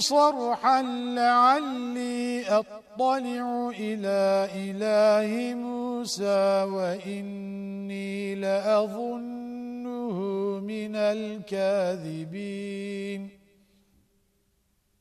صرحا لعلي أطلع إلى إله موسى وإني لأظنه من الكاذبين.